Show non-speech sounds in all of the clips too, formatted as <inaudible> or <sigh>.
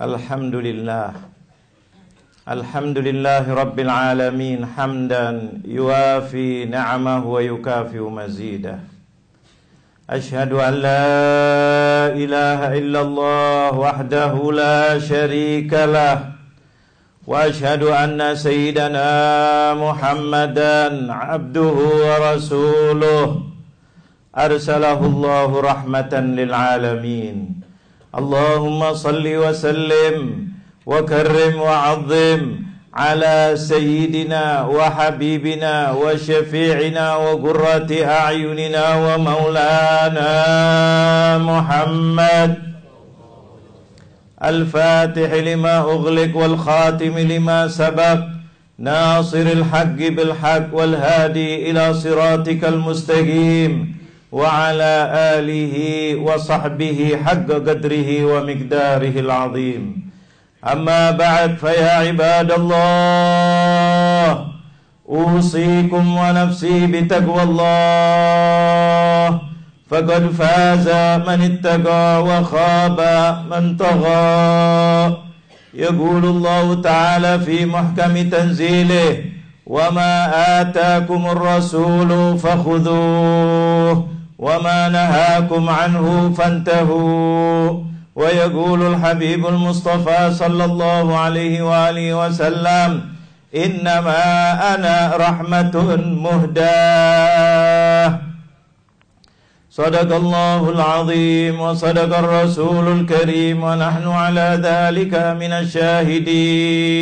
الحمد لله الحمد لله رب العالمين حمدا يوافي نعمه ويكافئ مزيده أشهد أن لا إله إلا الله وحده لا شريك له وأشهد أن سيدنا محمدا عبده ورسوله. أرسله الله رحمة للعالمين. اللهم صل وسلم وكرم وعظم على سيدنا وحبيبنا وشفيعنا وقرة أعيننا ومولانا محمد. الفاتح لما أغلق والخاتم لما سبق ناصر الحق بالحق والهادي إلى صراطك المستقيم وعلى آله وصحبه حق قدره ومقداره العظيم. أما بعد فيا عباد الله أوصيكم ونفسي بتقوى الله. فقد فاز من اتقى وخاب من طغى يقول الله تعالى في محكم تنزيله وما آتاكم الرسول فخذوه وما نهاكم عنه فانتهوا ويقول الحبيب المصطفى صلى الله عليه وآله وسلم إنما أنا رحمة مهداة صدق الله العظيم وصدق الرسول الكريم ونحن على ذلك من الشاهدين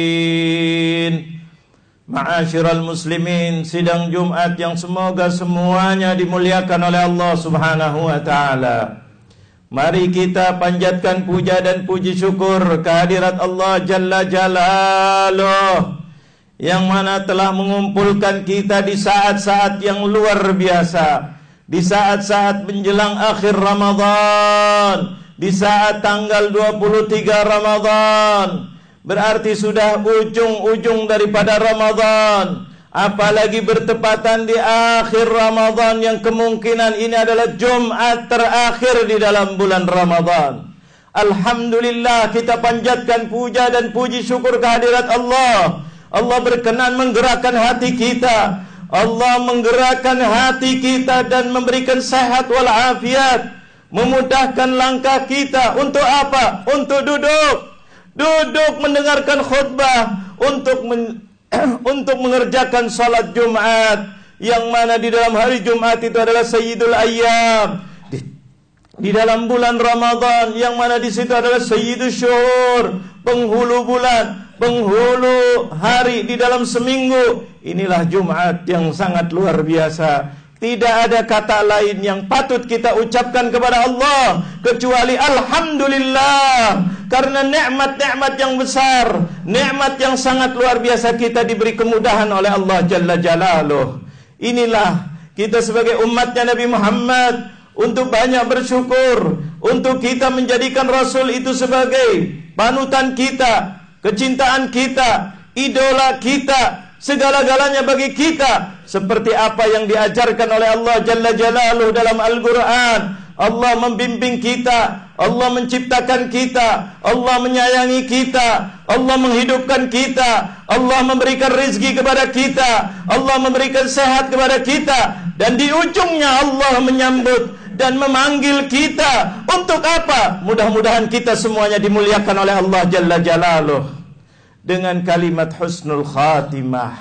Ma'asyiral muslimin Sidang Jumat yang semoga semuanya dimuliakan oleh Allah subhanahu wa ta'ala Mari kita panjatkan puja dan puji syukur Kehadirat Allah Jalla Jalaluh Yang mana telah mengumpulkan kita di saat-saat yang luar biasa Di saat-saat menjelang akhir Ramadan Di saat tanggal 23 Ramadan Berarti sudah ujung-ujung daripada Ramadan. Apalagi bertepatan di akhir Ramadan Yang kemungkinan ini adalah Jumat terakhir di dalam bulan Ramadan. Alhamdulillah kita panjatkan puja dan puji syukur kehadirat Allah. Allah berkenan menggerakkan hati kita Allah menggerakkan hati kita dan memberikan sehat walafiat Memudahkan langkah kita. Untuk apa? Untuk duduk. Duduk mendengarkan khutbah. Untuk men <clears throat> untuk mengerjakan salat Jumat yang mana di dalam hari Jumat itu adalah Sayyidul Ayyam. Di, di dalam bulan Ramadan yang mana di situ adalah Sayyidul Syuhur. Penghulu bulan penghulu hari di dalam seminggu. Inilah Jumat yang sangat luar biasa. Tidak ada kata lain yang patut kita ucapkan kepada Allah kecuali alhamdulillah. Karena nikmat-nikmat yang besar, nikmat yang sangat luar biasa kita diberi kemudahan oleh Allah Jalla Jalaluh. Inilah kita sebagai umatnya Nabi Muhammad untuk banyak bersyukur untuk kita menjadikan Rasul itu sebagai panutan kita, kecintaan kita, idola kita, segala-galanya bagi kita. Seperti apa yang diajarkan oleh Allah Jalla Jalaluh dalam Al-Quran. Allah membimbing kita Allah menciptakan kita Allah menyayangi kita Allah menghidupkan kita Allah memberikan rezeki kepada kita Allah memberikan sehat kepada kita. Dan di ujungnya Allah menyambut dan memanggil kita untuk apa? Mudah-mudahan kita semuanya dimuliakan oleh Allah Jalla Jalaluh dengan kalimat husnul khatimah.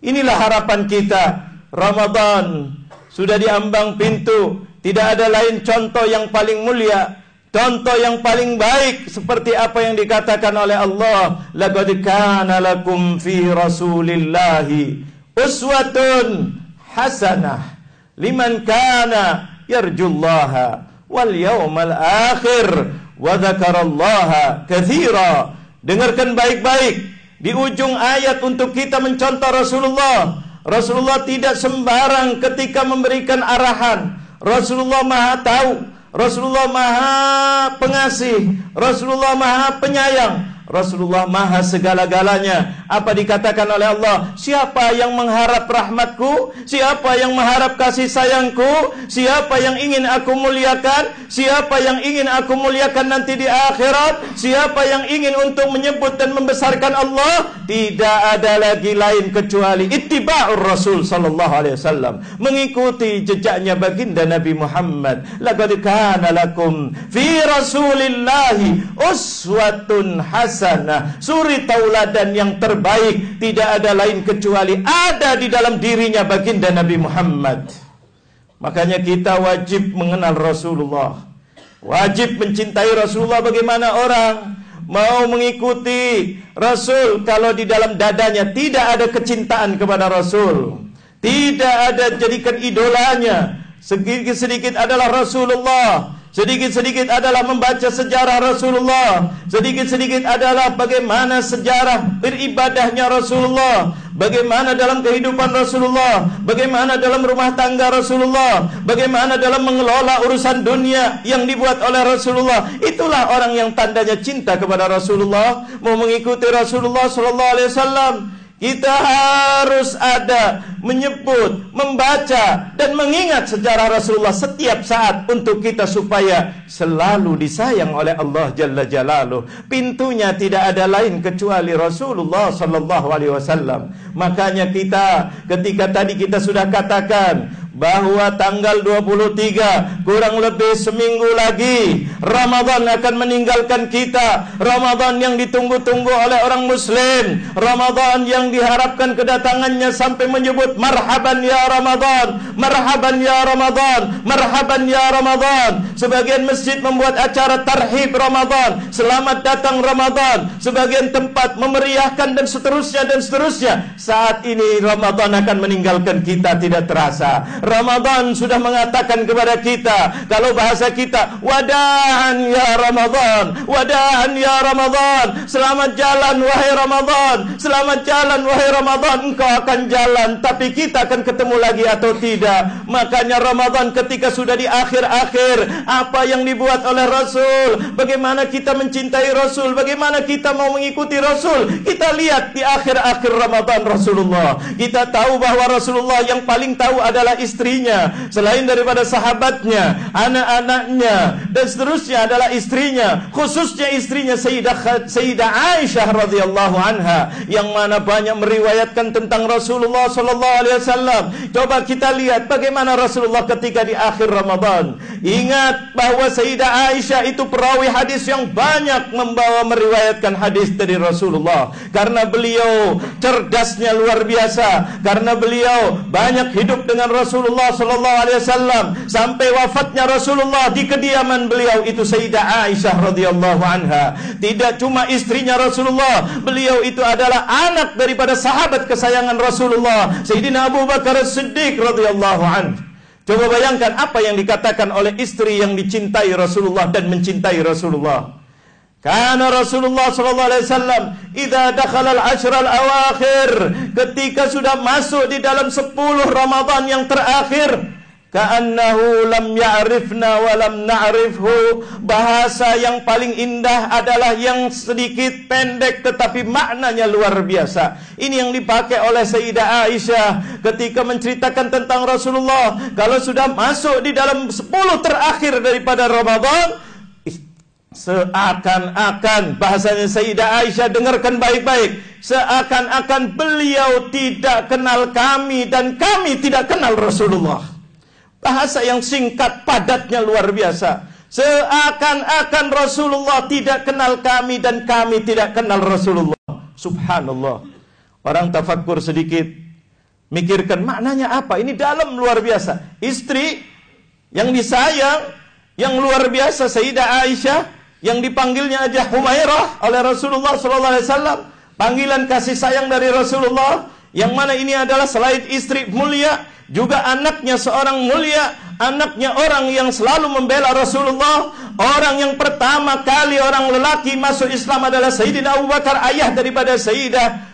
Inilah harapan kita. Ramadan sudah diambang pintu. Tidak ada lain contoh yang paling mulia. Contoh yang paling baik seperti apa yang dikatakan oleh Allah. Laqad kana lakum fi Rasulillahi uswatun hasanah liman kana yarjullaha wal yawmal akhir wa dzakarallaha katsira Dengarkan baik-baik di ujung ayat untuk kita mencontoh Rasulullah. Rasulullah tidak sembarang ketika memberikan arahan. Rasulullah Maha tahu, Rasulullah Maha pengasih, Rasulullah Maha penyayang. Rasulullah maha segala-galanya. Apa dikatakan oleh Allah? Siapa yang mengharap rahmatku? Siapa yang mengharap kasih sayangku? Siapa yang ingin aku muliakan? Siapa yang ingin aku muliakan nanti di akhirat? Siapa yang ingin untuk menyebut dan membesarkan Allah? Tidak ada lagi lain kecuali ittiba'ur Rasul sallallahu alaihi wasallam. Mengikuti jejaknya baginda Nabi Muhammad. Laqad kana lakum fi Rasulillahi uswatun hasanah hasanah suri tauladan yang terbaik. Tidak ada lain kecuali ada di dalam dirinya baginda Nabi Muhammad. Makanya kita wajib mengenal Rasulullah. Wajib mencintai Rasulullah bagaimana orang? Mau mengikuti Rasul kalau di dalam dadanya tidak ada kecintaan kepada Rasul. Tidak ada jadikan idolanya. Sedikit-sedikit adalah Rasulullah Sedikit-sedikit adalah membaca sejarah Rasulullah. Sedikit-sedikit adalah bagaimana sejarah beribadahnya Rasulullah. Bagaimana dalam kehidupan Rasulullah. Bagaimana dalam rumah tangga Rasulullah. Bagaimana dalam mengelola urusan dunia yang dibuat oleh Rasulullah. Itulah orang yang tandanya cinta kepada Rasulullah. Mau mengikuti Rasulullah Wasallam kita harus ada menyebut, membaca dan mengingat sejarah Rasulullah setiap saat untuk kita supaya selalu disayang oleh Allah Jalla Jalaluh. Pintunya tidak ada lain kecuali Rasulullah sallallahu alaihi wasallam. Makanya kita ketika tadi kita sudah katakan bahawa tanggal 23 kurang lebih seminggu lagi Ramadan akan meninggalkan kita. Ramadan yang ditunggu-tunggu oleh orang muslim. Ramadan yang diharapkan kedatangannya sampai menyebut marhaban ya Ramadan marhaban ya Ramadan marhaban ya Ramadan. Sebagian masjid membuat acara tarhib Ramadan selamat datang Ramadan. Sebagian tempat memeriahkan dan seterusnya dan seterusnya. Saat ini Ramadan akan meninggalkan kita tidak terasa Ramadan sudah mengatakan kepada kita kalau bahasa kita wadahan ya Ramadan wadahan ya Ramadan selamat jalan wahai Ramadan selamat jalan wahai Ramadan engkau akan jalan tapi kita akan ketemu lagi atau tidak? Makanya Ramadan ketika sudah di akhir-akhir apa yang dibuat oleh Rasul? Bagaimana kita mencintai Rasul? Bagaimana kita mau mengikuti Rasul? Kita lihat di akhir-akhir Ramadan Rasulullah. Kita tahu bahawa Rasulullah yang paling tahu adalah istri istrinya selain daripada sahabatnya anak-anaknya dan seterusnya adalah istrinya khususnya istrinya Sayyidah Sayyidah Aisyah radhiyallahu anha yang mana banyak meriwayatkan tentang Rasulullah sallallahu alaihi wasallam. Coba kita lihat bagaimana Rasulullah ketika di akhir Ramadan. Ingat bahawa Sayyidah Aisyah itu perawi hadis yang banyak membawa meriwayatkan hadis dari Rasulullah. Karena beliau cerdasnya luar biasa. Karena beliau banyak hidup dengan Rasulullah Rasulullah sallallahu alaihi wasallam sampai wafatnya Rasulullah di kediaman beliau itu Sayyidah Aisyah radhiyallahu anha. Tidak cuma istrinya Rasulullah, beliau itu adalah anak daripada sahabat kesayangan Rasulullah, Sayyidina Abu Bakar As-Siddiq radhiyallahu anhu. Coba bayangkan apa yang dikatakan oleh istri yang dicintai Rasulullah dan mencintai Rasulullah. Karena Rasulullah sallallahu alaihi wasallam idza dakhala al-ashr al-awakhir ketika sudah masuk di dalam 10 Ramadan yang terakhir ka'annahu lam ya'rifna wa lam na'rifhu bahasa yang paling indah adalah yang sedikit pendek tetapi maknanya luar biasa. Ini yang dipakai oleh Sayyidah Aisyah ketika menceritakan tentang Rasulullah. Kalau sudah masuk di dalam 10 terakhir daripada Ramadan Seakan-akan bahasanya Sayyidah Aisyah dengarkan baik-baik. Seakan-akan beliau tidak kenal kami dan kami tidak kenal Rasulullah. Bahasa yang singkat padatnya luar biasa. Seakan-akan Rasulullah tidak kenal kami dan kami tidak kenal Rasulullah. Subhanallah. Orang tafakkur sedikit. Mikirkan maknanya apa? Ini dalam luar biasa. Istri yang disayang Yang luar biasa Sayyidah Aisyah yang dipanggilnya aja Humairah oleh Rasulullah sallallahu alaihi wasallam, panggilan kasih sayang dari Rasulullah. Yang mana ini adalah selain istri mulia juga anaknya seorang mulia, anaknya orang yang selalu membela Rasulullah, orang yang pertama kali orang lelaki masuk Islam adalah Sayyidina Abu Bakar ayah daripada Sayyidah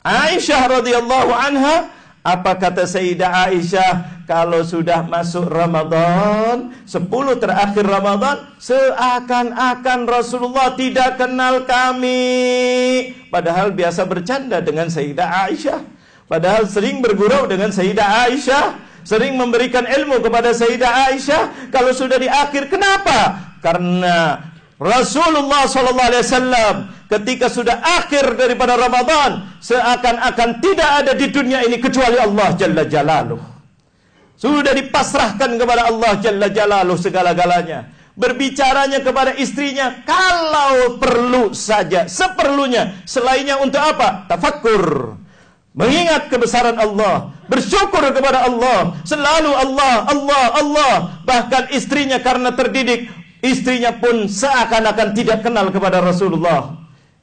Aisyah radhiyallahu anha Apa kata Sayyidah Aisyah? Kalau sudah masuk Ramadan Sepuluh terakhir Ramadan Seakan-akan Rasulullah tidak kenal kami. Padahal biasa bercanda dengan Sayyidah Aisyah. Padahal sering bergurau dengan Sayyidah Aisyah. Sering memberikan ilmu kepada Sayyidah Aisyah. Kalau sudah di akhir Kenapa? Karena Rasulullah sallallahu alaihi wasallam ketika sudah akhir daripada Ramadan seakan-akan tidak ada di dunia ini kecuali Allah jalla jalaluh. Sudah dipasrahkan kepada Allah jalla jalaluh segala-galanya. Berbicaranya kepada istrinya kalau perlu saja, seperlunya. Selainnya untuk apa? Tafakkur. Mengingat kebesaran Allah, bersyukur kepada Allah, selalu Allah, Allah, Allah. Bahkan istrinya karena terdidik Istrinya pun seakan-akan tidak kenal kepada Rasulullah.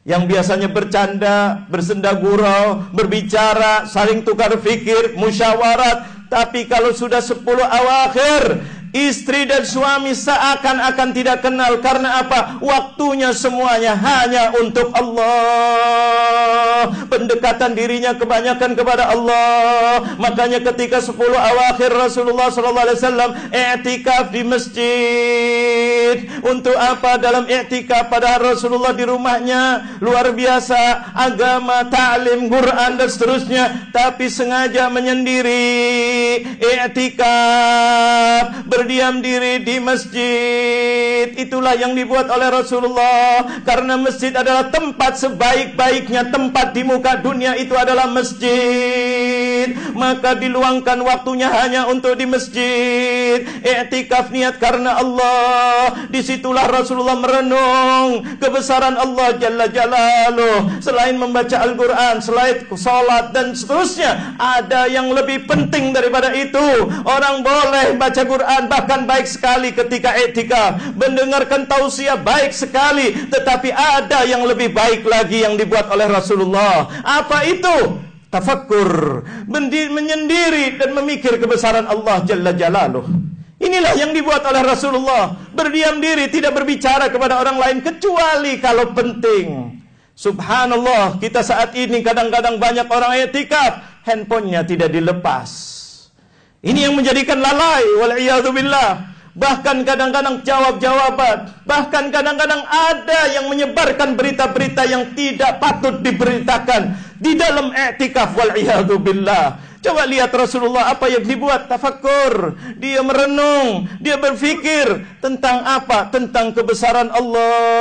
Yang biasanya bercanda, bersenda gurau, berbicara, saling tukar fikir, musyawarat. Tapi kalau sudah sepuluh awakhir Istri dan suami seakan-akan tidak kenal Karena apa? Waktunya semuanya hanya untuk Allah. Pendekatan dirinya kebanyakan kepada Allah. Makanya ketika 10 awakhir Rasulullah SAW I'tikaf di masjid. Untuk apa? Dalam i'tikaf pada Rasulullah di rumahnya. Luar biasa. Agama, ta'lim, Quran dan seterusnya. Tapi sengaja menyendiri. I'tikaf. Ber berdiam diri di masjid. Itulah yang dibuat oleh Rasulullah. Karena masjid adalah tempat sebaik-baiknya tempat di muka dunia itu adalah masjid. Maka diluangkan waktunya hanya untuk di masjid. I'tikaf niat karena Allah. Disitulah Rasulullah merenung kebesaran Allah Jalla Jalaluh. Selain membaca Al-Quran selain salat dan seterusnya ada yang lebih penting daripada itu. Orang boleh baca Quran bahkan baik sekali ketika etika. Mendengarkan tausiah baik sekali. Tetapi ada yang lebih baik lagi yang dibuat oleh Rasulullah. Apa itu? Tafakkur. Menyendiri dan memikir kebesaran Allah jalla jalaluh. Inilah yang dibuat oleh Rasulullah. Berdiam diri tidak berbicara kepada orang lain kecuali kalau penting. Subhanallah kita saat ini kadang-kadang banyak orang etikaf handphonenya tidak dilepas ini yang menjadikan lalai waliyadzubillah. Bahkan kadang-kadang jawab-jawaban, bahkan kadang-kadang ada yang menyebarkan berita-berita yang tidak patut diberitakan di dalam i'tikaf waliyadzubillah. Coba lihat Rasulullah apa yang dibuat tafakkur. Dia merenung, dia berfikir tentang apa? Tentang kebesaran Allah.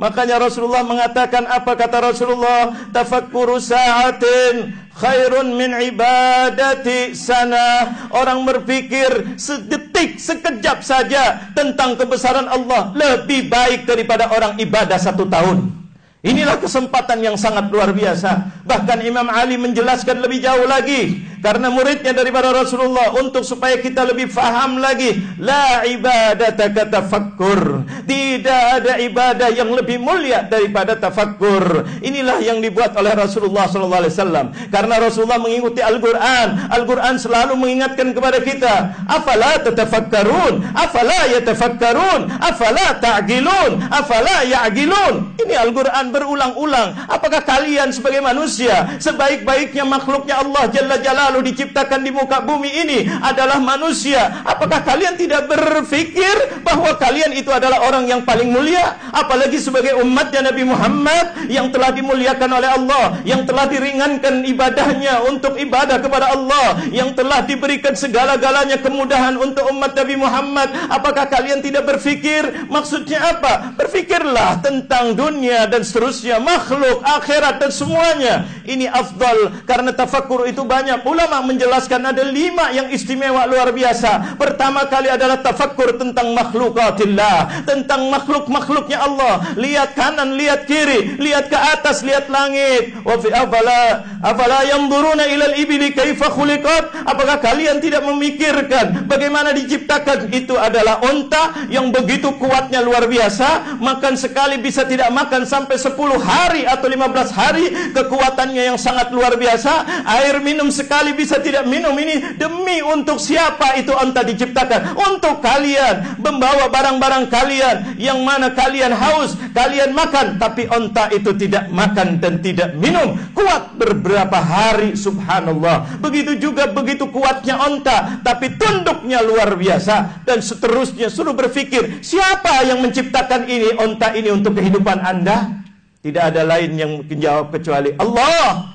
Makanya Rasulullah mengatakan apa kata Rasulullah? Tafakkuru sa'atin khairun min ibadati sana. Orang berfikir sedetik, sekejap saja tentang kebesaran Allah lebih baik daripada orang ibadah satu tahun. Inilah kesempatan yang sangat luar biasa. Bahkan Imam Ali menjelaskan lebih jauh lagi karena muridnya daripada Rasulullah untuk supaya kita lebih faham lagi la ibadata tafakkur. Tidak ada ibadah yang lebih mulia daripada tafakkur. Inilah yang dibuat oleh Rasulullah sallallahu alaihi wasallam. Karena Rasulullah mengikuti Al-Qur'an. Al-Qur'an selalu mengingatkan kepada kita, afala tatafakkarun? Afala yatafakkarun? Afala ta'qilun? Afala ya'qilun? Ini Al-Qur'an berulang-ulang. Apakah kalian sebagai manusia, sebaik-baiknya makhluknya Allah Jalla Jalaluh diciptakan di muka bumi ini adalah manusia? Apakah kalian tidak berfikir bahwa kalian itu adalah orang yang paling mulia? Apalagi sebagai umatnya Nabi Muhammad yang telah dimuliakan oleh Allah, yang telah diringankan ibadahnya untuk ibadah kepada Allah, yang telah diberikan segala-galanya kemudahan untuk umat Nabi Muhammad. Apakah kalian tidak berfikir? Maksudnya apa? Berfikirlah tentang dunia dan seterusnya makhluk akhirat dan semuanya ini afdal karena tafakkur itu banyak ulama menjelaskan ada lima yang istimewa luar biasa. Pertama kali adalah tafakkur tentang makhlukatillah tentang makhluk-makhluknya Allah. Lihat kanan lihat kiri lihat ke atas lihat langit. Wa fi afala afala yanzuruna ila al-ibli kaifa khuliqat? Apakah kalian tidak memikirkan bagaimana diciptakan? Itu adalah unta yang begitu kuatnya luar biasa. Makan sekali bisa tidak makan sampai 10 hari atau 15 hari. Kekuatannya yang sangat luar biasa. Air minum sekali sekali bisa tidak minum ini demi untuk siapa itu onta diciptakan? Untuk kalian membawa barang-barang kalian yang mana kalian haus, kalian makan tapi onta itu tidak makan dan tidak minum. Kuat beberapa hari subhanallah. Begitu juga begitu kuatnya onta tapi tunduknya luar biasa dan seterusnya suruh berpikir siapa yang menciptakan ini onta ini untuk kehidupan Anda? Tidak ada lain yang menjawab kecuali Allah.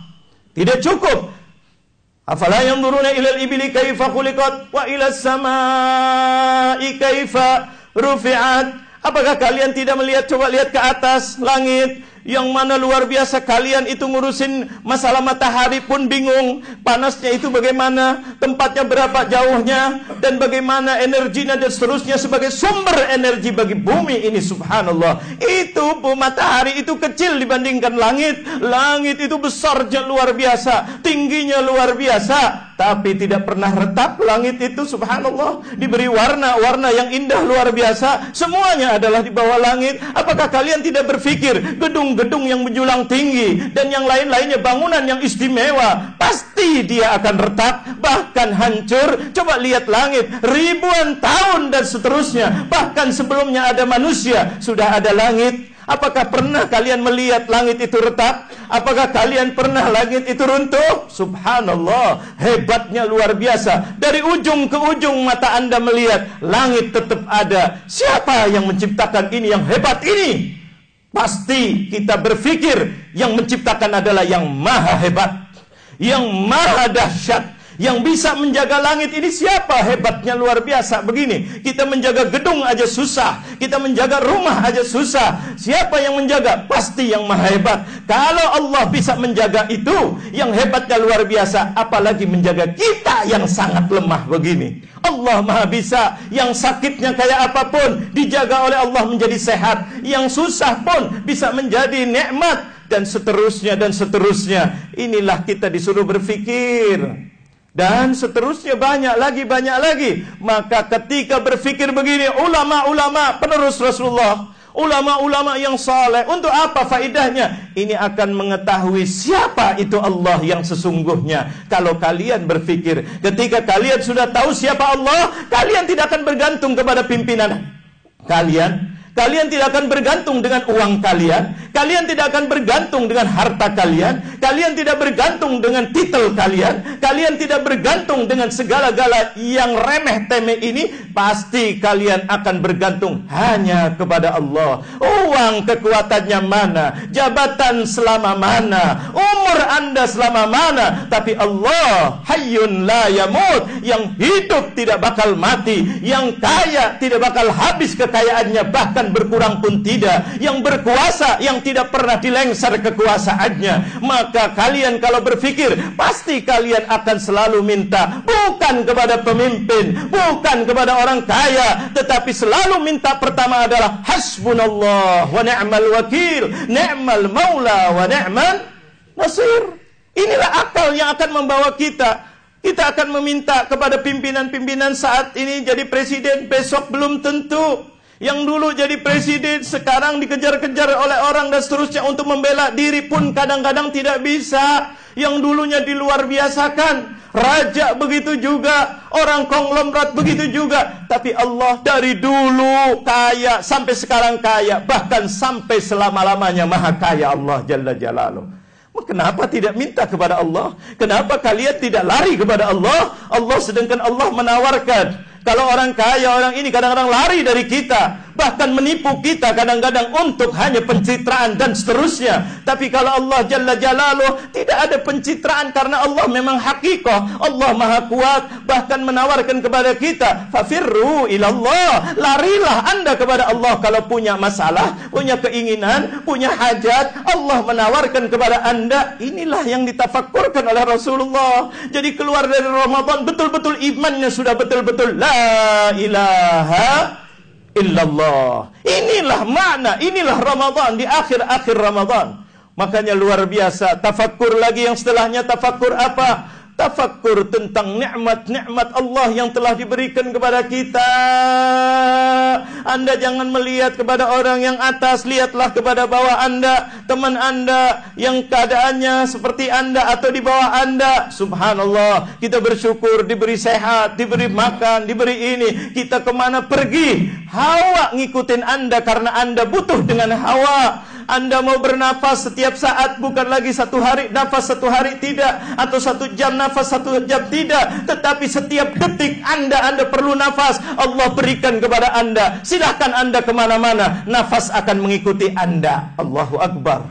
Tidak cukup. Afala yanzuruna ila al-ibili kaifa khuliqat wa ila as-samaa'i kaifa rufi'at. Apakah kalian tidak melihat coba lihat ke atas langit yang mana luar biasa kalian itu ngurusin masalah matahari pun bingung. Panasnya itu bagaimana tempatnya berapa jauhnya dan bagaimana energinya dan seterusnya sebagai sumber energi bagi bumi ini subhanallah. Itu matahari itu kecil dibandingkan langit. Langit itu besarnya luar biasa. Tingginya luar biasa tapi tidak pernah retap langit itu subhanallah. Diberi warna-warna yang indah luar biasa. Semuanya adalah di bawah langit. Apakah kalian tidak berpikir gedung-gedung yang menjulang tinggi dan yang lain-lainnya bangunan yang istimewa pasti dia akan retak bahkan hancur. Coba lihat langit ribuan tahun dan seterusnya. Bahkan sebelumnya ada manusia sudah ada langit Apakah pernah kalian melihat langit itu retak? Apakah kalian pernah langit itu runtuh? Subhanallah, hebatnya luar biasa. Dari ujung ke ujung mata anda melihat langit tetap ada. Siapa yang menciptakan ini yang hebat ini? Pasti kita berpikir yang menciptakan adalah yang maha hebat, yang maha dahsyat, yang bisa menjaga langit ini siapa? Hebatnya luar biasa begini. Kita menjaga gedung aja susah. Kita menjaga rumah aja susah. Siapa yang menjaga? Pasti yang maha hebat. Kalau Allah bisa menjaga itu yang hebatnya luar biasa apalagi menjaga kita yang sangat lemah begini. Allah maha bisa. Yang sakitnya kayak apapun dijaga oleh Allah menjadi sehat. Yang susah pun bisa menjadi nikmat. Dan seterusnya dan seterusnya. Inilah kita disuruh berfikir dan seterusnya banyak lagi banyak lagi. Maka ketika berfikir begini ulama-ulama penerus Rasulullah ulama-ulama yang saleh untuk apa faedahnya? Ini akan mengetahui siapa itu Allah yang sesungguhnya. Kalau kalian berfikir ketika kalian sudah tahu siapa Allah kalian tidak akan bergantung kepada pimpinan. Kalian Kalian tidak akan bergantung dengan uang kalian. Kalian tidak akan bergantung dengan harta kalian. Kalian tidak bergantung dengan titel kalian. Kalian tidak bergantung dengan segala-gala yang remeh temeh ini. Pasti kalian akan bergantung hanya kepada Allah. Uang kekuatannya mana? Jabatan selama mana? Umur anda selama mana? Tapi Allah hayyun la yamut. Yang hidup tidak bakal mati. Yang kaya tidak bakal habis kekayaannya. Bahkan akan berkurang pun tidak. Yang berkuasa yang tidak pernah dilengser kekuasaannya. Maka kalian kalau berfikir pasti kalian akan selalu minta bukan kepada pemimpin bukan kepada orang kaya tetapi selalu minta pertama adalah hasbunallah wa ni'mal wakil ni'mal maula wa ni'mal nasir. Inilah akal yang akan membawa kita. Kita akan meminta kepada pimpinan-pimpinan saat ini jadi presiden besok belum tentu yang dulu jadi presiden sekarang dikejar-kejar oleh orang dan seterusnya untuk membela diri pun kadang-kadang tidak bisa. Yang dulunya di luar biasakan. Raja begitu juga. Orang konglomerat begitu juga. Tapi Allah dari dulu kaya sampai sekarang kaya. Bahkan sampai selama-lamanya maha kaya Allah Jalla Jalaluh. Kenapa tidak minta kepada Allah? Kenapa kalian tidak lari kepada Allah? Allah sedangkan Allah menawarkan kalau orang kaya orang ini kadang-kadang lari dari kita, bahkan menipu kita kadang-kadang untuk hanya pencitraan dan seterusnya. Tapi kalau Allah Jalla Jalaluh tidak ada pencitraan karena Allah memang hakikah. Allah Maha Kuat bahkan menawarkan kepada kita, fafirru ilallah. Larilah Anda kepada Allah kalau punya masalah, punya keinginan, punya hajat. Allah menawarkan kepada Anda. Inilah yang ditafakkurkan oleh Rasulullah. Jadi keluar dari Ramadan betul-betul imannya sudah betul-betul la ilaha illallah. Inilah makna, inilah Ramadan di akhir-akhir Ramadan. Makanya luar biasa. Tafakkur lagi yang setelahnya tafakkur apa? Tafakkur tentang nikmat-nikmat Allah yang telah diberikan kepada kita. Anda jangan melihat kepada orang yang atas, lihatlah kepada bawah Anda, teman Anda yang keadaannya seperti Anda atau di bawah Anda. Subhanallah, kita bersyukur diberi sehat, diberi makan, diberi ini. Kita kemana pergi? Hawa ngikutin Anda karena Anda butuh dengan hawa. Anda mau bernafas setiap saat bukan lagi satu hari nafas satu hari tidak atau satu jam nafas satu jam tidak. Tetapi setiap detik Anda Anda perlu nafas. Allah berikan kepada Anda. Silahkan Anda kemana-mana. Nafas akan mengikuti Anda. Allahu Akbar.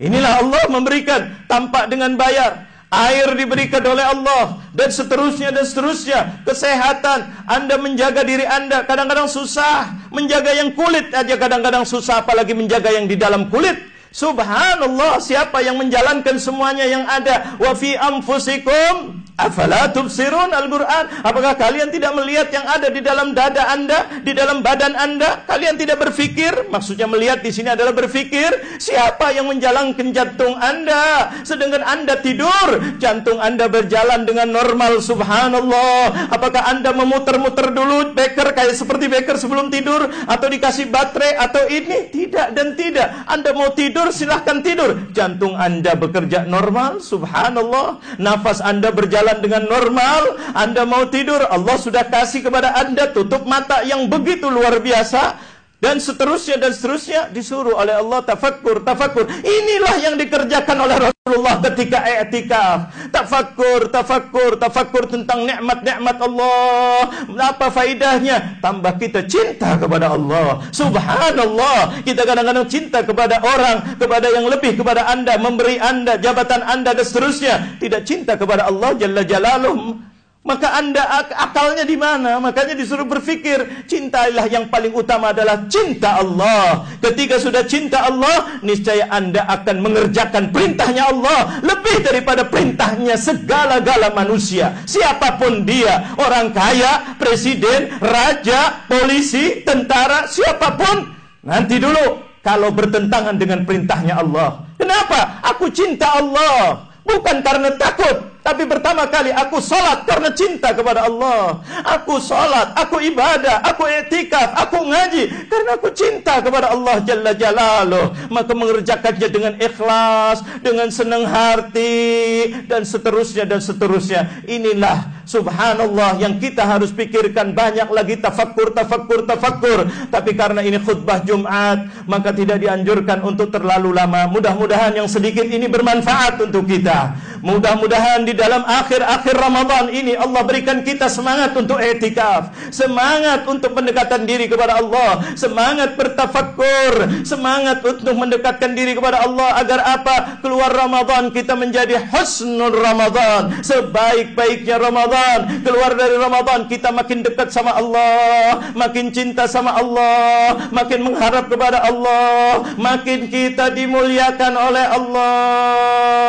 Inilah Allah memberikan. Tampak dengan bayar air diberikan oleh Allah dan seterusnya dan seterusnya. Kesehatan. Anda menjaga diri anda kadang-kadang susah. Menjaga yang kulit aja kadang-kadang susah apalagi menjaga yang di dalam kulit subhanallah siapa yang menjalankan semuanya yang ada? Wa fi anfusikum Afala tubsirun Al-Quran? Apakah kalian tidak melihat yang ada di dalam dada anda Di dalam badan anda? Kalian tidak berfikir? Maksudnya melihat di sini adalah berfikir Siapa yang menjalankan jantung anda? Sedangkan anda tidur Jantung anda berjalan dengan normal Subhanallah. Apakah anda memutar-mutar dulu Beker kayak seperti beker sebelum tidur? Atau dikasih baterai? Atau ini? Tidak dan tidak. Anda mau tidur silahkan tidur. Jantung anda bekerja normal Subhanallah. Nafas anda berjalan dengan normal, Anda mau tidur, Allah sudah kasih kepada Anda tutup mata yang begitu luar biasa dan seterusnya dan seterusnya disuruh oleh Allah tafakkur tafakkur. Inilah yang dikerjakan oleh Rasulullah ketika i'tikaf. Tafakkur tafakkur tafakkur tentang nikmat-nikmat Allah. Apa faedahnya? Tambah kita cinta kepada Allah. Subhanallah. Kita kadang-kadang cinta kepada orang kepada yang lebih kepada anda memberi anda jabatan anda dan seterusnya. Tidak cinta kepada Allah jalla jalaluhu Maka anda ak akalnya di mana? Makanya disuruh berfikir, cintailah yang paling utama adalah cinta Allah. Ketika sudah cinta Allah, niscaya anda akan mengerjakan perintahnya Allah lebih daripada perintahnya segala-gala manusia. Siapapun dia, orang kaya, presiden, raja, polisi, tentara, siapapun. Nanti dulu kalau bertentangan dengan perintahnya Allah. Kenapa? Aku cinta Allah. Bukan karena takut tapi pertama kali aku solat karena cinta kepada Allah. Aku solat, aku ibadah, aku etikaf, aku ngaji karena aku cinta kepada Allah Jalla Jalaluh. Maka mengerjakannya dengan ikhlas, dengan senang hati dan seterusnya dan seterusnya. Inilah subhanallah yang kita harus pikirkan banyak lagi tafakkur, tafakkur, tafakkur. Tapi karena ini khutbah Jumat, maka tidak dianjurkan untuk terlalu lama. Mudah-mudahan yang sedikit ini bermanfaat untuk kita. Mudah-mudahan di dalam akhir-akhir Ramadan ini Allah berikan kita semangat untuk etikaf, semangat untuk pendekatan diri kepada Allah, semangat bertafakkur, semangat untuk mendekatkan diri kepada Allah agar apa? Keluar Ramadan kita menjadi husnul Ramadan, sebaik-baiknya Ramadan. Keluar dari Ramadan kita makin dekat sama Allah, makin cinta sama Allah, makin mengharap kepada Allah, makin kita dimuliakan oleh Allah.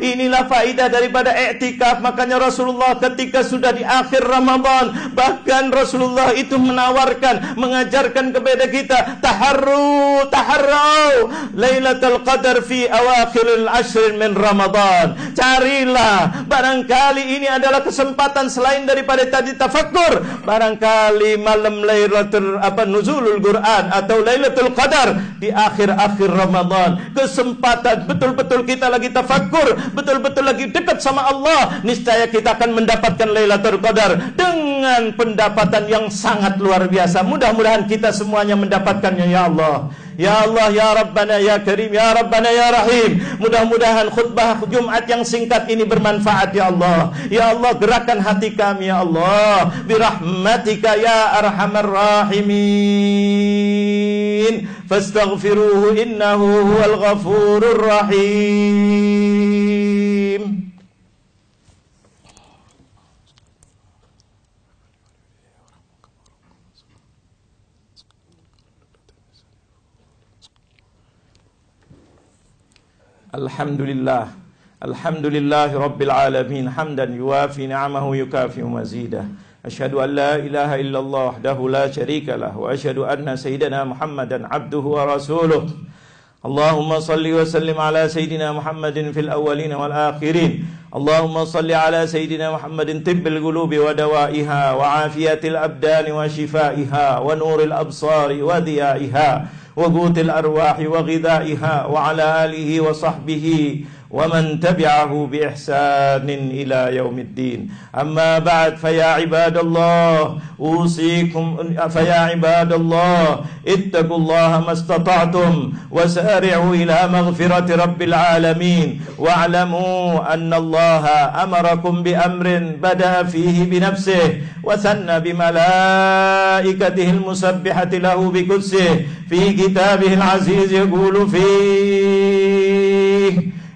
Inilah faidah dari daripada i'tikaf makanya Rasulullah ketika sudah di akhir Ramadan bahkan Rasulullah itu menawarkan mengajarkan kepada kita taharru taharru lailatul qadar fi awakhiril ashr min Ramadan. Carilah. Barangkali ini adalah kesempatan selain daripada tadi tafakkur. Barangkali malam lailatul apa nuzulul Quran atau lailatul qadar di akhir-akhir Ramadan. Kesempatan betul-betul kita lagi tafakkur betul-betul lagi dekat dekat sama Allah, niscaya kita akan mendapatkan Lailatul Qadar dengan pendapatan yang sangat luar biasa. Mudah-mudahan kita semuanya mendapatkannya ya Allah. Ya Allah, Ya Rabbana, Ya Karim, Ya Rabbana, Ya Rahim. Mudah-mudahan khutbah Jumat yang singkat ini bermanfaat Ya Allah. Ya Allah, gerakan hati kami Ya Allah. Birahmatika Ya Arhamar Rahimin. Fastaghfiruhu innahu huwal ghafurur rahim Alhamdulillah. Alhamdulillah Rabbil Alamin. Hamdan yuafi ni'amahu yukafi mazidah. Ashadu an la ilaha illallah wahdahu la sharika lah. Wa ashadu anna sayyidana Muhammadan abduhu wa rasuluh. Allahumma salli wa sallim ala sayyidina Muhammadin fil awalin wal akhirin. Allahumma salli ala sayyidina Muhammadin tibbil gulubi wa dawaiha Wa afiatil abdani wa shifaiha Wa nuril absari wa diyaiha. وقوت الأرواح وغذائها وعلى آله وصحبه ومن تبعه بإحسان إلى يوم الدين. أما بعد فيا عباد الله أوصيكم فيا عباد الله اتقوا الله ما استطعتم وسارعوا إلى مغفرة رب العالمين. واعلموا أن الله أمركم بأمر بدأ فيه بنفسه وثنى بملائكته المسبحة له بقدسه. في كتابه العزيز يقول فيه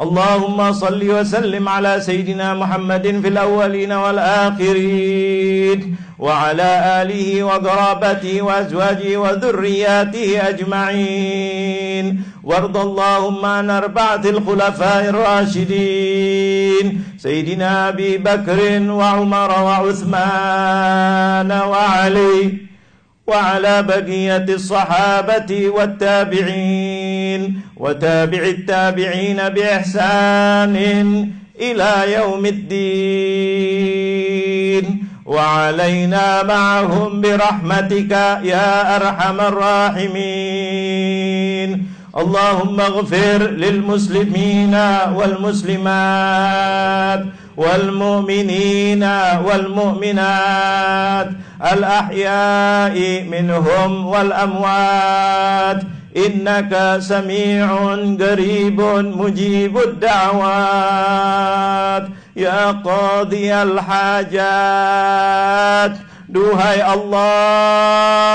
اللهم صل وسلم على سيدنا محمد في الأولين والآخرين وعلى آله وقرابته وأزواجه وذرياته أجمعين. وارض اللهم عن أربعة الخلفاء الراشدين سيدنا أبي بكر وعمر وعثمان وعلي. وعلى بقية الصحابة والتابعين وتابع التابعين بإحسان إلى يوم الدين. وعلينا معهم برحمتك يا أرحم الراحمين. اللهم اغفر للمسلمين والمسلمات. والمؤمنين والمؤمنات الأحياء منهم والأموات. إنك سميع قريب مجيب الدعوات. يا قاضي الحاجات. Duhai Allah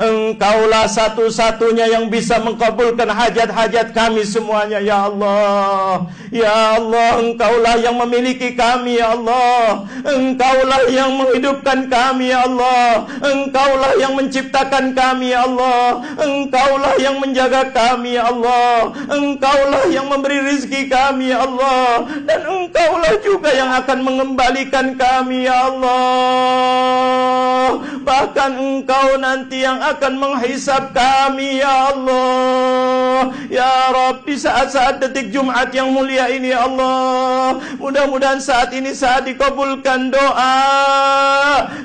Engkaulah satu-satunya yang bisa mengkabulkan hajat-hajat kami semuanya Ya Allah. Ya Allah Engkaulah yang memiliki kami Ya Allah. Engkaulah yang menghidupkan kami Ya Allah. Engkaulah yang menciptakan kami Ya Allah. Engkaulah yang menjaga kami Ya Allah. Engkaulah yang memberi rizki kami Ya Allah. Dan Engkaulah juga yang akan mengembalikan kami Ya Allah Bahkan engkau nanti yang akan menghisap kami Ya Allah. Ya Rabbi saat-saat detik Jumat yang mulia ini Ya Allah. Mudah-mudahan saat ini saat dikabulkan doa.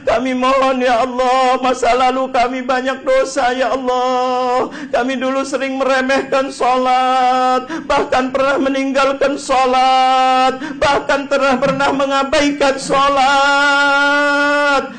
Kami mohon Ya Allah Masa lalu kami banyak dosa Ya Allah. Kami dulu sering meremehkan solat Bahkan pernah meninggalkan solat Bahkan pernah pernah mengabaikan solat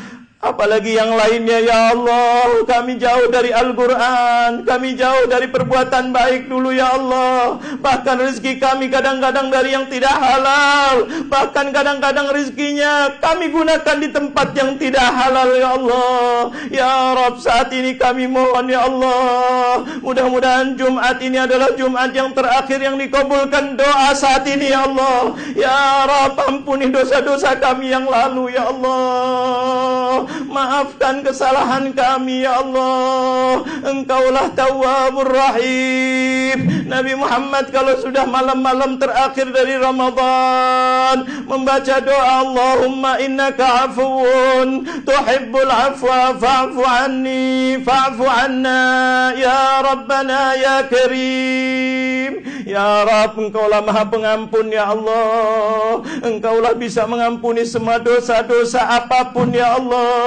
Apalagi yang lainnya ya Allah Kami jauh dari Al-Quran Kami jauh dari perbuatan baik dulu ya Allah. Bahkan rezeki kami kadang-kadang dari yang tidak halal. Bahkan kadang-kadang rezekinya Kami gunakan di tempat yang tidak halal ya Allah. Ya Rab saat ini kami mohon ya Allah. Mudah-mudahan Jumat ini adalah Jumat yang terakhir yang dikabulkan doa saat ini ya Allah. Ya Rab ampuni dosa-dosa kami yang lalu ya Allah Maafkan kesalahan kami ya Allah. Engkaulah tawabur rahim. Nabi Muhammad kalau sudah malam-malam terakhir dari Ramadan Membaca doa Allahumma innaka afuun Tuhibbul afwa fa'fu anni Fa'fu anna Ya Rabbana ya Karim. Ya Rabb engkaulah maha pengampun ya Allah. Engkaulah bisa mengampuni semua dosa-dosa apapun ya Allah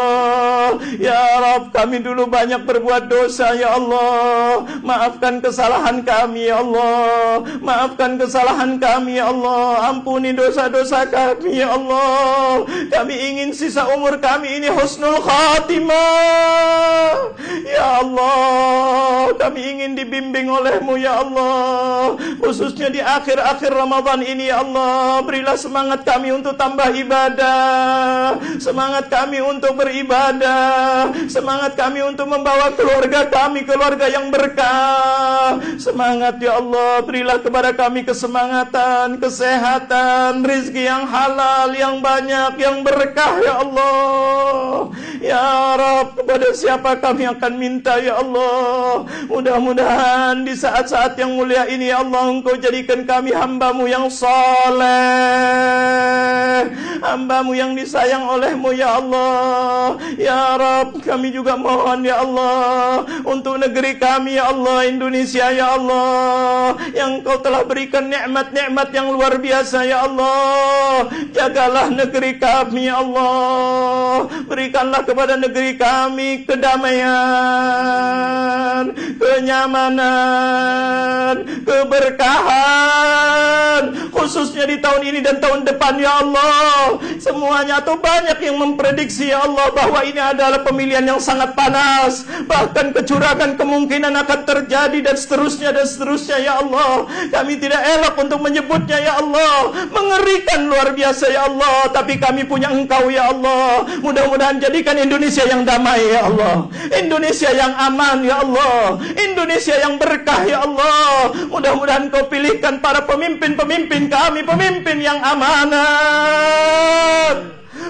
Ya Rab kami dulu banyak berbuat dosa Ya Allah. Maafkan kesalahan kami Ya Allah. Maafkan kesalahan kami Ya Allah. Ampuni dosa-dosa kami Ya Allah. Kami ingin sisa umur kami ini husnul khatimah. Ya Allah Kami ingin dibimbing olehmu Ya Allah. Khususnya di akhir-akhir Ramadan ini Ya Allah. Berilah semangat kami untuk tambah ibadah. Semangat kami untuk beribadah. Semangat kami untuk membawa keluarga kami Keluarga yang berkah. Semangat ya Allah berilah kepada kami kesemangatan kesehatan rizki yang halal yang banyak yang berkah ya Allah. Ya Rab kepada siapa kami akan minta ya Allah? Mudah-mudahan di saat-saat yang mulia ini ya Allah engkau jadikan kami hambamu yang soleh. Hambamu yang disayang olehmu ya Allah ya Rab kami juga mohon ya Allah untuk negeri kami ya Allah Indonesia ya Allah yang kau telah berikan nikmat-nikmat yang luar biasa ya Allah. Jagalah negeri kami ya Allah. Berikanlah kepada negeri kami kedamaian kenyamanan keberkahan khususnya di tahun ini dan tahun depan ya Allah. Semuanya atau banyak yang memprediksi ya Allah bahwa ini adalah pemilihan yang sangat panas. Bahkan kecurangan kemungkinan akan terjadi dan seterusnya dan seterusnya ya Allah. Kami tidak elok untuk menyebutnya ya Allah. Mengerikan luar biasa ya Allah. Tapi kami punya engkau ya Allah. Mudah-mudahan jadikan Indonesia yang damai ya Allah. Indonesia yang aman ya Allah. Indonesia yang berkah ya Allah. Mudah-mudahan kau pilihkan para pemimpin-pemimpin kami pemimpin yang amanat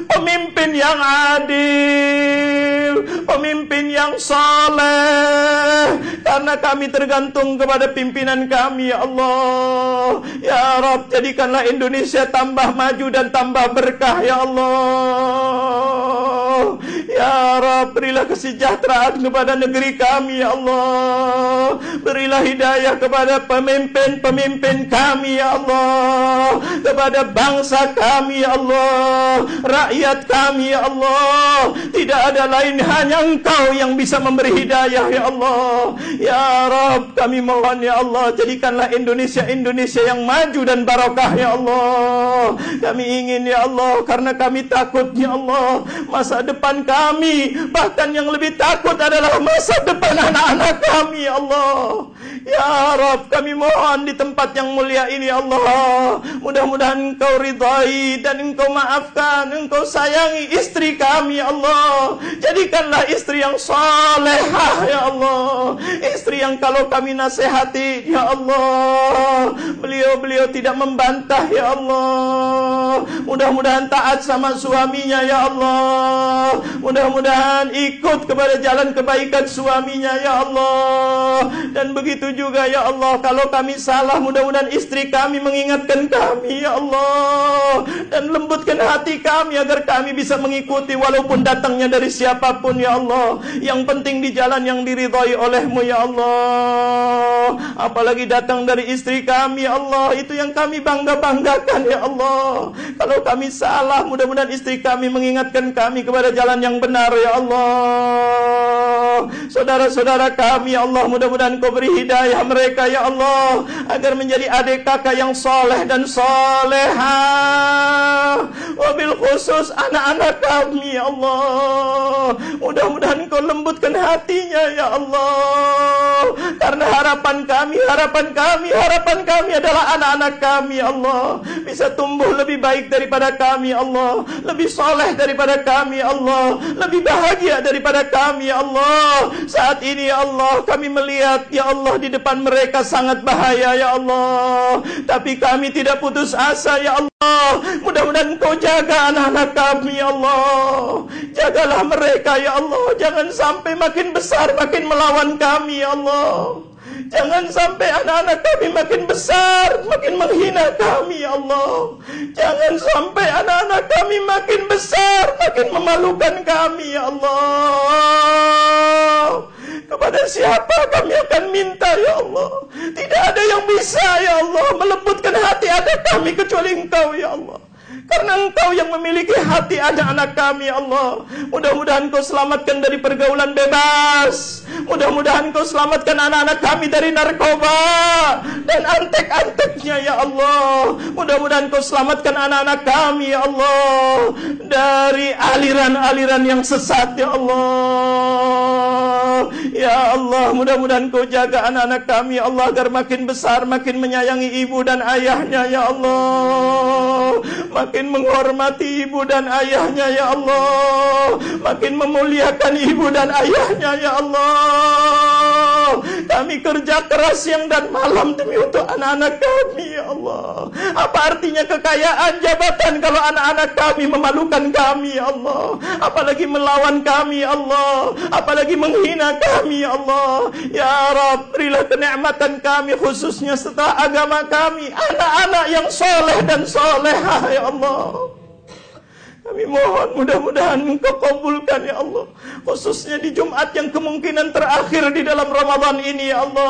pemimpin yang adil, pemimpin yang saleh. Karena kami tergantung kepada pimpinan kami, ya Allah. Ya Rabb, jadikanlah Indonesia tambah maju dan tambah berkah, ya Allah. Ya Rabb, berilah kesejahteraan kepada negeri kami, ya Allah. Berilah hidayah kepada pemimpin-pemimpin kami, ya Allah. Kepada bangsa kami, ya Allah rakyat kami ya Allah. Tidak ada lain hanya engkau yang bisa memberi hidayah ya Allah. Ya Rab kami mohon ya Allah jadikanlah Indonesia Indonesia yang maju dan barokah ya Allah. Kami ingin ya Allah karena kami takut ya Allah masa depan kami bahkan yang lebih takut adalah masa depan anak-anak kami ya Allah. Ya Rab kami mohon di tempat yang mulia ini ya Allah. Mudah-mudahan engkau ridhai dan engkau maafkan Engkau sayangi istri kami Allah Jadikanlah istri yang salehah ya Allah. Istri yang kalau kami nasihati ya Allah Beliau-beliau tidak membantah ya Allah. Mudah-mudahan taat sama suaminya ya Allah. Mudah-mudahan ikut kepada jalan kebaikan suaminya ya Allah. Dan begitu juga ya Allah Kalau kami salah mudah-mudahan istri kami mengingatkan kami ya Allah. Dan lembutkan hati kami agar kami bisa mengikuti Walaupun datangnya dari siapapun ya Allah. Yang penting di jalan yang diridhai olehmu ya Allah. Apalagi datang dari istri kami ya Allah. Itu yang kami bangga-banggakan ya Allah. Kalau kami salah mudah-mudahan istri kami mengingatkan kami kepada jalan yang benar ya Allah. Saudara-saudara kami ya Allah mudah-mudahan kau beri hidayah mereka ya Allah agar menjadi adik kakak yang soleh dan solehah wabil khusus anak-anak kami ya Allah. Mudah-mudahan kau lembutkan hatinya ya Allah. Karena harapan kami harapan kami harapan kami adalah anak-anak kami ya Allah. Bisa tumbuh lebih baik daripada kami ya Allah. Lebih soleh daripada kami ya Allah. Lebih bahagia daripada kami ya Allah. Saat ini ya Allah kami melihat ya Allah di depan mereka sangat bahaya ya Allah. Tapi kami tidak putus asa ya Allah Mudah-mudahan kau jaga anak-anak kami ya Allah. Jagalah mereka ya Allah. Jangan sampai makin besar makin melawan kami ya Allah Jangan sampai anak-anak kami makin besar Makin menghina kami ya Allah. Jangan sampai anak-anak kami makin besar Makin memalukan kami ya Allah. Kepada siapa kami akan minta ya Allah? Tidak ada yang bisa ya Allah Melembutkan hati anak kami kecuali engkau ya Allah karena engkau yang memiliki hati anak-anak kami ya Allah. Mudah-mudahan kau selamatkan dari pergaulan bebas. Mudah-mudahan kau selamatkan anak-anak kami dari narkoba Dan antek-anteknya ya Allah. Mudah-mudahan kau selamatkan anak-anak kami ya Allah Dari aliran-aliran yang sesat ya Allah. Ya Allah mudah-mudahan kau jaga anak-anak kami ya Allah Agar makin besar makin menyayangi ibu dan ayahnya ya Allah. Makin makin menghormati ibu dan ayahnya ya Allah. Makin memuliakan ibu dan ayahnya ya Allah. Kami kerja keras siang dan malam demi untuk anak-anak kami ya Allah. Apa artinya kekayaan jabatan kalau anak-anak kami memalukan kami ya Allah? Apalagi melawan kami ya Allah. Apalagi menghina kami ya Allah. Ya Rabb berilah kenikmatan kami khususnya setelah agama kami. Anak-anak yang soleh dan solehah ya Allah amor. Kami mohon mudah-mudahan engkau kabulkan ya Allah. Khususnya di Jumat yang kemungkinan terakhir di dalam Ramadan ini ya Allah.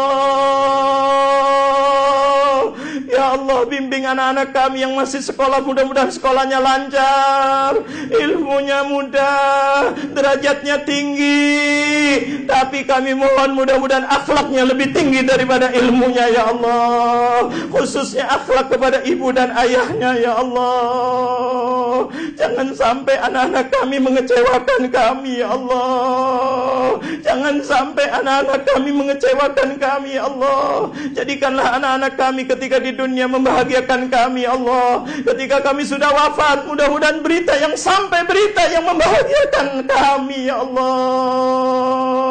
Ya Allah bimbing anak-anak kami yang masih sekolah Mudah-mudahan sekolahnya lancar. Ilmunya mudah Derajatnya tinggi. Tapi kami mohon mudah-mudahan akhlaknya lebih tinggi daripada ilmunya ya Allah. Khususnya akhlak kepada ibu dan ayahnya ya Allah. Jangan sampai anak-anak kami mengecewakan kami ya Allah. Jangan sampai anak-anak kami mengecewakan kami ya Allah. Jadikanlah anak-anak kami ketika di dunia membahagiakan kami ya Allah. Ketika kami sudah wafat mudah-mudahan berita yang sampai berita yang membahagiakan kami ya Allah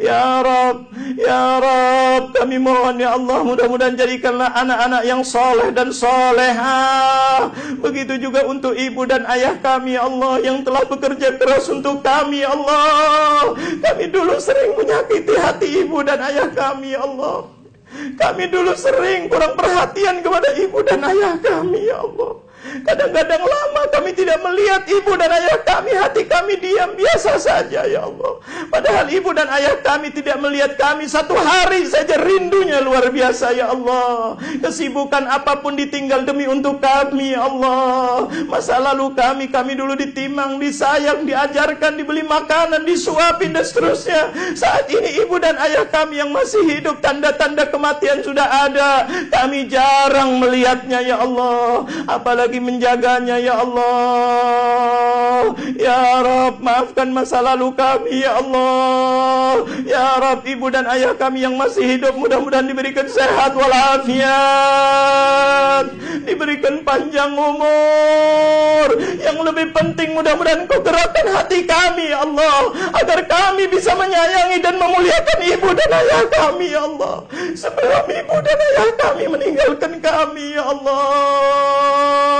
Ya Rab Ya Rab kami mohon ya Allah mudah-mudahan jadikanlah anak-anak yang soleh dan soleha. Begitu juga untuk ibu dan ayah kami ya Allah yang telah bekerja keras untuk kami ya Allah. Kami dulu sering menyakiti hati ibu dan ayah kami ya Allah. Kami dulu sering kurang perhatian kepada ibu dan ayah kami ya Allah Kadang-kadang lama kami tidak melihat ibu dan ayah kami. Hati kami diam biasa saja ya Allah. Padahal ibu dan ayah kami tidak melihat kami. Satu hari saja rindunya luar biasa ya Allah. Kesibukan apapun ditinggal demi untuk kami ya Allah. Masa lalu kami, kami dulu ditimang, disayang, diajarkan, dibeli makanan, disuapin dan seterusnya. Saat ini ibu dan ayah kami yang masih hidup Tanda-tanda kematian sudah ada. Kami jarang melihatnya ya Allah. Apalagi lagi menjaganya ya Allah. Ya Rab maafkan masa lalu kami ya Allah. Ya Rab ibu dan ayah kami yang masih hidup mudah-mudahan diberikan sehat walafiat. Diberikan panjang umur. Yang lebih penting mudah-mudahan kau gerakkan hati kami ya Allah. Agar kami bisa menyayangi dan memuliakan ibu dan ayah kami ya Allah. Sebelum ibu dan ayah kami meninggalkan kami ya Allah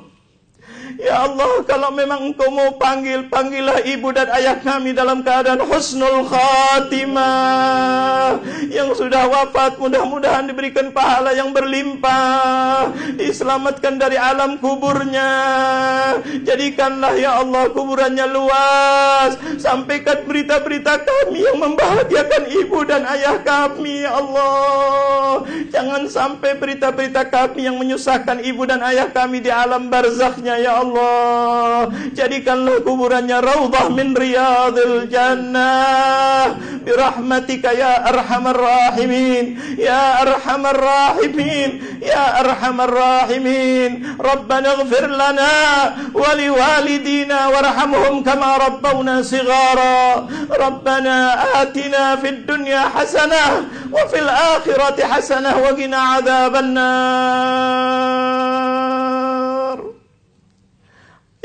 Ya Allah, kalau memang engkau mau panggil, panggillah ibu dan ayah kami dalam keadaan husnul khatimah. Yang sudah wafat, mudah-mudahan diberikan pahala yang berlimpah. Diselamatkan dari alam kuburnya. Jadikanlah ya Allah kuburannya luas. Sampaikan berita-berita kami yang membahagiakan ibu dan ayah kami, ya Allah. Jangan sampai berita-berita kami yang menyusahkan ibu dan ayah kami di alam barzakhnya, ya Allah. Allah jadikanlah kuburannya raudhah min riyadil jannah birahmatika ya arhamar rahimin ya arhamar rahimin ya arhamar rahimin rabbana ighfir lana wa liwalidina warhamhum kama rabbawna sighara rabbana atina fid dunya hasanah wa fil akhirati hasanah wa qina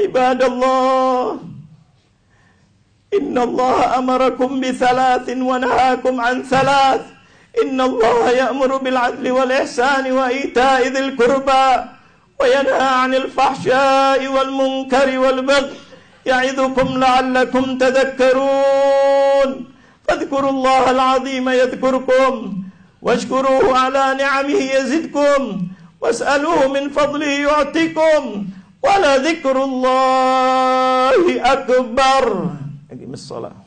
عباد الله إن الله أمركم بثلاث ونهاكم عن ثلاث. إن الله يأمر بالعدل والإحسان وإيتاء ذي القربى وينهى عن الفحشاء والمنكر والبغي يعظكم لعلكم تذكرون. فاذكروا الله العظيم يذكركم واشكروه على نعمه يزدكم واسألوه من فضله يعطيكم. ولذكر الله أكبر. أقيم الصلاة.